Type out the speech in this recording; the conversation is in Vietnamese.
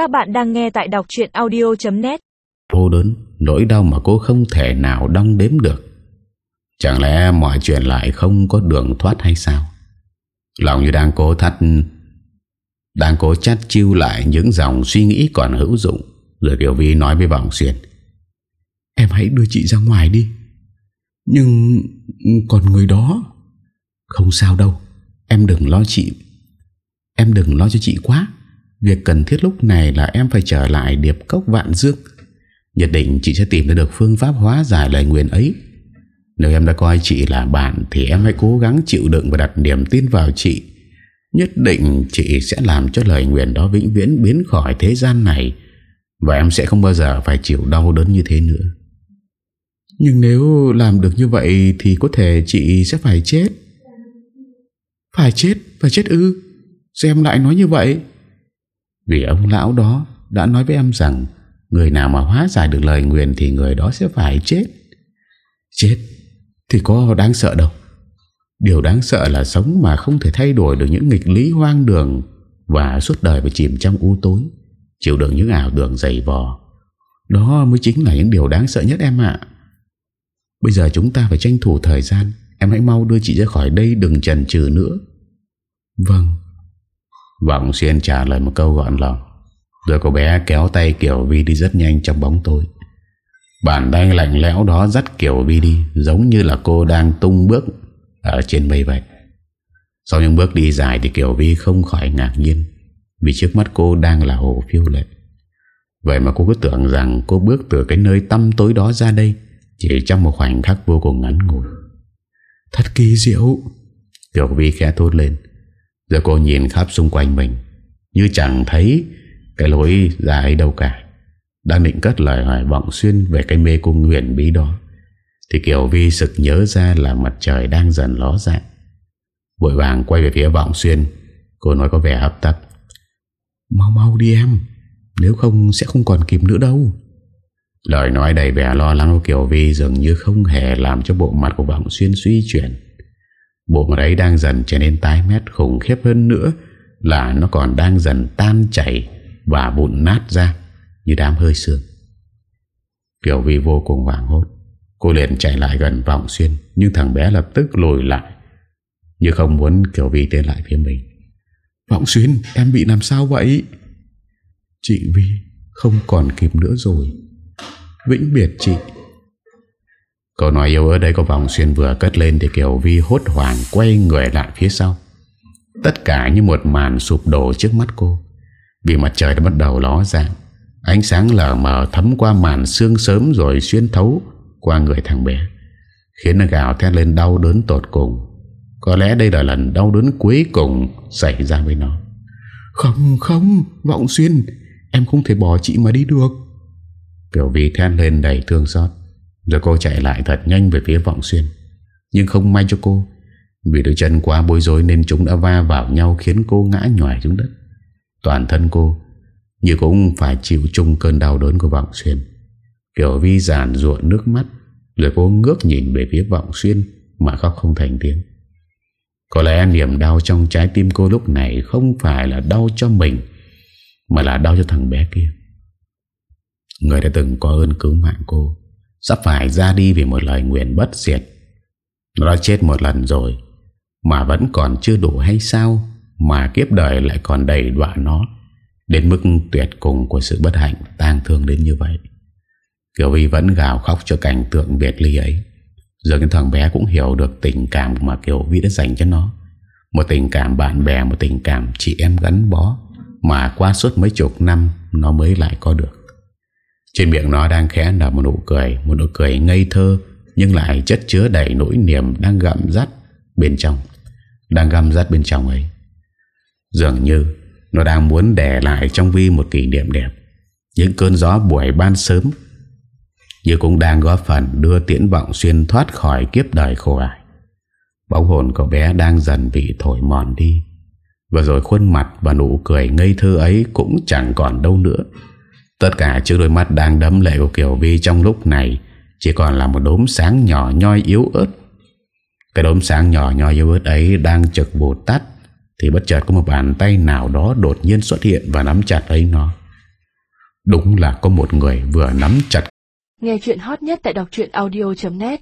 Các bạn đang nghe tại đọc chuyện audio.net Cô đớn, Nỗi đau mà cô không thể nào đong đếm được. Chẳng lẽ mọi chuyện lại không có đường thoát hay sao? Lòng như đang cố thắt, Đang cố chắt chiêu lại những dòng suy nghĩ còn hữu dụng, Rồi Kiều Vi nói với Vọng Xuyên Em hãy đưa chị ra ngoài đi. Nhưng còn người đó. Không sao đâu, Em đừng lo chị. Em đừng lo cho chị quá. Việc cần thiết lúc này là em phải trở lại điệp cốc vạn dương Nhất định chị sẽ tìm được phương pháp hóa giải lời nguyện ấy. Nếu em đã coi chị là bạn Thì em hãy cố gắng chịu đựng và đặt niềm tin vào chị. Nhất định chị sẽ làm cho lời nguyện đó vĩnh viễn biến khỏi thế gian này Và em sẽ không bao giờ phải chịu đau đớn như thế nữa. Nhưng nếu làm được như vậy Thì có thể chị sẽ phải chết. Phải chết, phải chết ư? Sao em lại nói như vậy? Vì ông lão đó đã nói với em rằng, Người nào mà hóa giải được lời nguyện Thì người đó sẽ phải chết. Chết Thì có đáng sợ đâu. Điều đáng sợ là sống mà không thể thay đổi được những nghịch lý hoang đường Và suốt đời phải chìm trong u tối, Chịu đựng những ảo tưởng dày vò. Đó mới chính là những điều đáng sợ nhất em ạ. Bây giờ chúng ta phải tranh thủ thời gian. Em hãy mau đưa chị ra khỏi đây, Đừng chần chừ nữa. Vâng. Vọng xuyên trả lời một câu gọn lòng. Rồi cô bé kéo tay Kiều Vi đi rất nhanh trong bóng tối. Bàn tay lạnh lẽo đó dắt Kiều Vi đi, Giống như là cô đang tung bước Ở trên mây vậy. Sau những bước đi dài Thì Kiều Vi không khỏi ngạc nhiên, Vì trước mắt cô đang là hồ phiêu lệ. Vậy mà cô cứ tưởng rằng Cô bước từ cái nơi tăm tối đó ra đây, Chỉ trong một khoảnh khắc vô cùng ngắn ngủi. Thật kỳ diệu! Kiều Vi khẽ thốt lên. Rồi cô nhìn khắp xung quanh mình, Như chẳng thấy Cái lối ra ấy đâu cả. Đang định cất lời hỏi vọng xuyên Về cái mê cung nguyện bí đó, Thì Kiều Vi sực nhớ ra Là mặt trời đang dần ló dạng. Vội vàng quay về phía vọng xuyên, Cô nói có vẻ hấp tấp. Mau mau đi em, Nếu không sẽ không còn kịp nữa đâu. Lời nói đầy vẻ lo lắng của Kiều Vi Dường như không hề làm cho bộ mặt của vọng xuyên suy chuyển. Bụng mặt ấy đang dần trở nên tái mét khủng khiếp hơn nữa Là nó còn đang dần tan chảy Và vụn nát ra Như đám hơi sương. Kiều Vi vô cùng hoảng hốt. Cô liền chạy lại gần vọng xuyên, Nhưng thằng bé lập tức lùi lại, Như không muốn Kiều Vi tiến lại phía mình. Vọng xuyên, em bị làm sao vậy? Chị Vi, Không còn kịp nữa rồi. Vĩnh biệt chị. Câu nói yêu ở đây của vòng xuyên vừa cất lên Thì Kiều Vi hốt hoảng quay người lại phía sau. Tất cả như một màn sụp đổ trước mắt cô. Vì mặt trời đã bắt đầu ló dạng Ánh sáng lờ mờ thấm qua màn sương sớm Rồi xuyên thấu qua người thằng bé Khiến nó gào thét lên đau đớn tột cùng. Có lẽ đây là lần đau đớn cuối cùng Xảy ra với nó. Không không Vọng xuyên Em không thể bỏ chị mà đi được. Kiều Vi thét lên đầy thương xót rồi cô chạy lại thật nhanh về phía vọng xuyên. Nhưng không may cho cô, Vì đôi chân quá bối rối Nên chúng đã va vào nhau Khiến cô ngã nhòi xuống đất. Toàn thân cô Như cũng phải chịu chung cơn đau đớn của vọng xuyên. Kiểu Vi giản ruộng nước mắt, Rồi cô ngước nhìn về phía vọng xuyên Mà khóc không thành tiếng. Có lẽ niềm đau trong trái tim cô lúc này Không phải là đau cho mình, Mà là đau cho thằng bé kia. Người đã từng có ơn cứu mạng cô Sắp phải ra đi vì một lời nguyện bất diệt. Nó đã chết một lần rồi Mà vẫn còn chưa đủ hay sao Mà kiếp đời lại còn đầy đọa nó Đến mức tuyệt cùng của sự bất hạnh tang thương đến như vậy. Kiều Vi vẫn gào khóc cho cảnh tượng biệt ly ấy. Giờ cái thằng bé cũng hiểu được tình cảm mà Kiều Vi đã dành cho nó. Một tình cảm bạn bè, một tình cảm chị em gắn bó Mà qua suốt mấy chục năm nó mới lại có được trên miệng nó đang khẽ nở một nụ cười, Một nụ cười ngây thơ, Nhưng lại chất chứa đầy nỗi niềm Đang gặm rắt bên trong, Đang găm rắt bên trong ấy. Dường như Nó đang muốn để lại trong Vi một kỷ niệm đẹp, Những cơn gió buổi ban sớm, Như cũng đang góp phần Đưa tiễn vọng xuyên thoát khỏi kiếp đời khổ ải. Bóng hồn cậu bé đang dần bị thổi mòn đi. Và rồi khuôn mặt và nụ cười ngây thơ ấy Cũng chẳng còn đâu nữa. Tất cả trước đôi mắt đang đấm lệ của Kiều Vi trong lúc này Chỉ còn là một đốm sáng nhỏ nhoi yếu ớt. Cái đốm sáng nhỏ nhoi yếu ớt ấy đang trực bột tắt Thì bất chợt có một bàn tay nào đó đột nhiên xuất hiện và nắm chặt lấy nó. Đúng là có một người vừa nắm chặt. Nghe chuyện hot nhất tại đọc audio.net